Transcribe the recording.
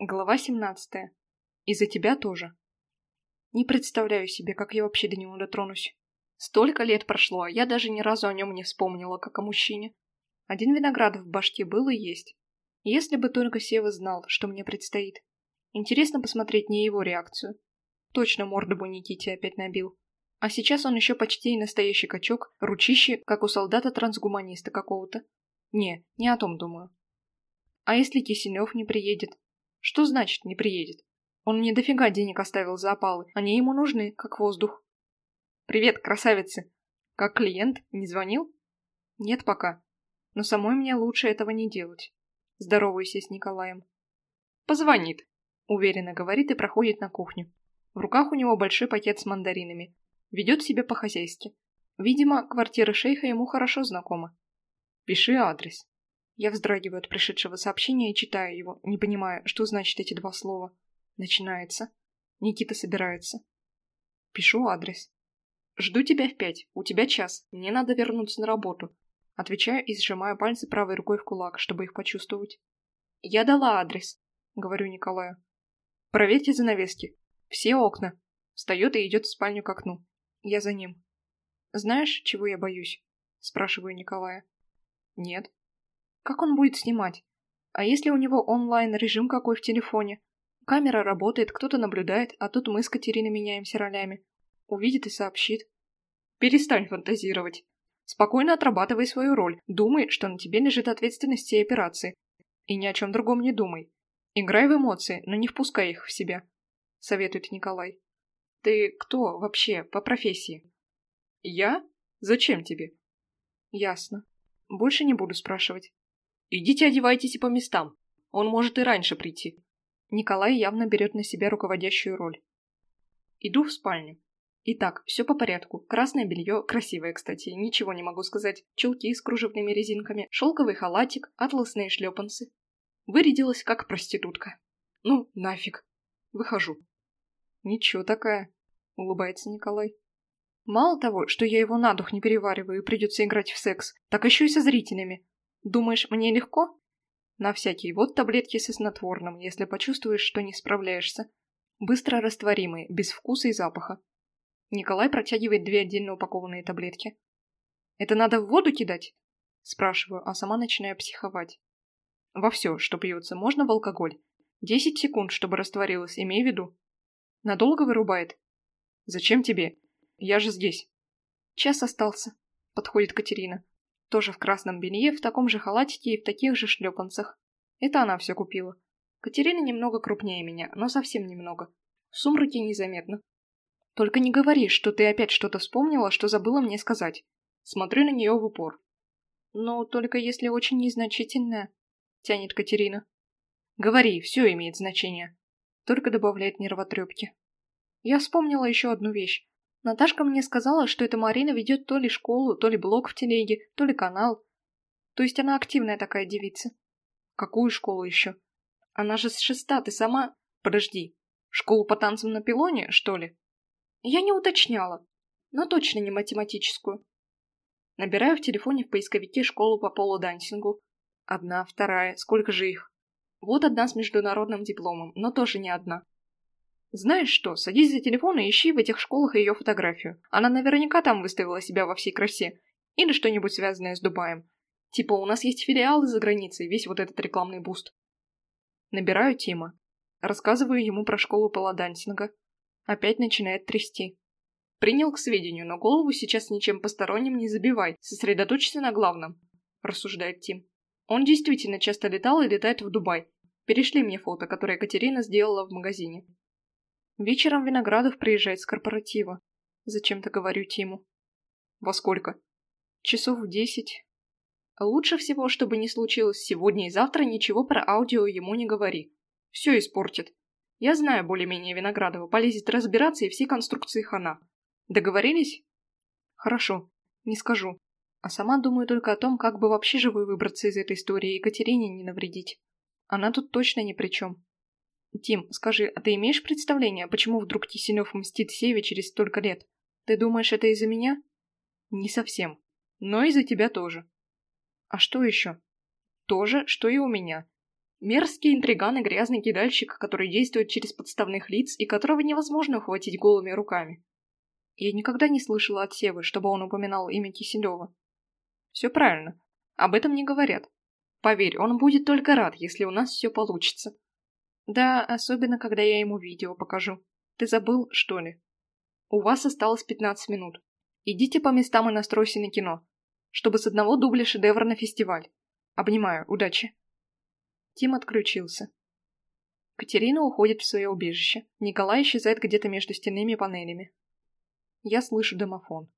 Глава 17. Из-за тебя тоже. Не представляю себе, как я вообще до него дотронусь. Столько лет прошло, а я даже ни разу о нем не вспомнила, как о мужчине. Один виноград в башке был и есть. Если бы только Сева знал, что мне предстоит. Интересно посмотреть не его реакцию. Точно морду бы Никите опять набил. А сейчас он еще почти и настоящий качок, ручище, как у солдата-трансгуманиста какого-то. Не, не о том думаю. А если Киселев не приедет? Что значит не приедет? Он мне дофига денег оставил за опалы, они ему нужны, как воздух. Привет, красавицы. Как клиент, не звонил? Нет пока. Но самой мне лучше этого не делать. Здороваюсь я с Николаем. Позвонит, уверенно говорит и проходит на кухню. В руках у него большой пакет с мандаринами. Ведет себя по-хозяйски. Видимо, квартира шейха ему хорошо знакома. Пиши адрес. Я вздрагиваю от пришедшего сообщения и читаю его, не понимая, что значит эти два слова. Начинается. Никита собирается. Пишу адрес. Жду тебя в пять. У тебя час. Мне надо вернуться на работу. Отвечаю и сжимаю пальцы правой рукой в кулак, чтобы их почувствовать. Я дала адрес, говорю Николаю. Проверьте занавески. Все окна. Встает и идет в спальню к окну. Я за ним. Знаешь, чего я боюсь? Спрашиваю Николая. Нет. Как он будет снимать? А если у него онлайн-режим какой в телефоне? Камера работает, кто-то наблюдает, а тут мы с Катериной меняемся ролями. Увидит и сообщит. Перестань фантазировать. Спокойно отрабатывай свою роль. Думай, что на тебе лежит ответственность всей операции. И ни о чем другом не думай. Играй в эмоции, но не впускай их в себя. Советует Николай. Ты кто вообще по профессии? Я? Зачем тебе? Ясно. Больше не буду спрашивать. Идите одевайтесь по местам. Он может и раньше прийти. Николай явно берет на себя руководящую роль. Иду в спальню. Итак, все по порядку. Красное белье, красивое, кстати, ничего не могу сказать. Чулки с кружевными резинками, шелковый халатик, атласные шлепанцы. Вырядилась как проститутка. Ну, нафиг. Выхожу. Ничего такая, улыбается Николай. Мало того, что я его на дух не перевариваю и придется играть в секс, так еще и со зрителями. Думаешь, мне легко? На всякий, вот таблетки со снотворным, если почувствуешь, что не справляешься. Быстро растворимые, без вкуса и запаха. Николай протягивает две отдельно упакованные таблетки. «Это надо в воду кидать?» Спрашиваю, а сама начинаю психовать. Во все, что пьется, можно в алкоголь. Десять секунд, чтобы растворилось, имей в виду. Надолго вырубает? Зачем тебе? Я же здесь. Час остался. Подходит Катерина. Тоже в красном белье, в таком же халатике и в таких же шлепанцах. Это она все купила. Катерина немного крупнее меня, но совсем немного. В сумраке незаметно. Только не говори, что ты опять что-то вспомнила, что забыла мне сказать. Смотрю на нее в упор. Но только если очень незначительное, тянет Катерина. Говори, все имеет значение. Только добавляет нервотрепки. Я вспомнила еще одну вещь. Наташка мне сказала, что эта Марина ведет то ли школу, то ли блог в телеге, то ли канал. То есть она активная такая девица. Какую школу еще? Она же с шеста, ты сама... Подожди, школу по танцам на пилоне, что ли? Я не уточняла, но точно не математическую. Набираю в телефоне в поисковике школу по поул-дансингу. Одна, вторая, сколько же их? Вот одна с международным дипломом, но тоже не одна. Знаешь что, садись за телефон и ищи в этих школах ее фотографию. Она наверняка там выставила себя во всей красе. Или что-нибудь связанное с Дубаем. Типа у нас есть филиалы за границей, весь вот этот рекламный буст. Набираю Тима. Рассказываю ему про школу полодансинга. Опять начинает трясти. Принял к сведению, но голову сейчас ничем посторонним не забивай. Сосредоточься на главном, рассуждает Тим. Он действительно часто летал и летает в Дубай. Перешли мне фото, которое Катерина сделала в магазине. Вечером Виноградов приезжает с корпоратива. Зачем-то говорю Тиму. Во сколько? Часов в десять. Лучше всего, чтобы не случилось сегодня и завтра, ничего про аудио ему не говори. Все испортит. Я знаю более-менее Виноградова, полезет разбираться и все конструкции хана. Договорились? Хорошо, не скажу. А сама думаю только о том, как бы вообще живой выбраться из этой истории и Катерине не навредить. Она тут точно ни при чем. «Тим, скажи, а ты имеешь представление, почему вдруг Киселев мстит Севе через столько лет? Ты думаешь, это из-за меня?» «Не совсем. Но из-за тебя тоже». «А что еще?» «То же, что и у меня. Мерзкий интриган и грязный кидальщик, который действует через подставных лиц и которого невозможно ухватить голыми руками. Я никогда не слышала от Севы, чтобы он упоминал имя Киселева. Все правильно. Об этом не говорят. Поверь, он будет только рад, если у нас все получится. Да, особенно, когда я ему видео покажу. Ты забыл, что ли? У вас осталось 15 минут. Идите по местам и настройся на кино, чтобы с одного дубля шедевр на фестиваль. Обнимаю, удачи. Тим отключился. Катерина уходит в свое убежище. Николай исчезает где-то между стенными панелями. Я слышу домофон.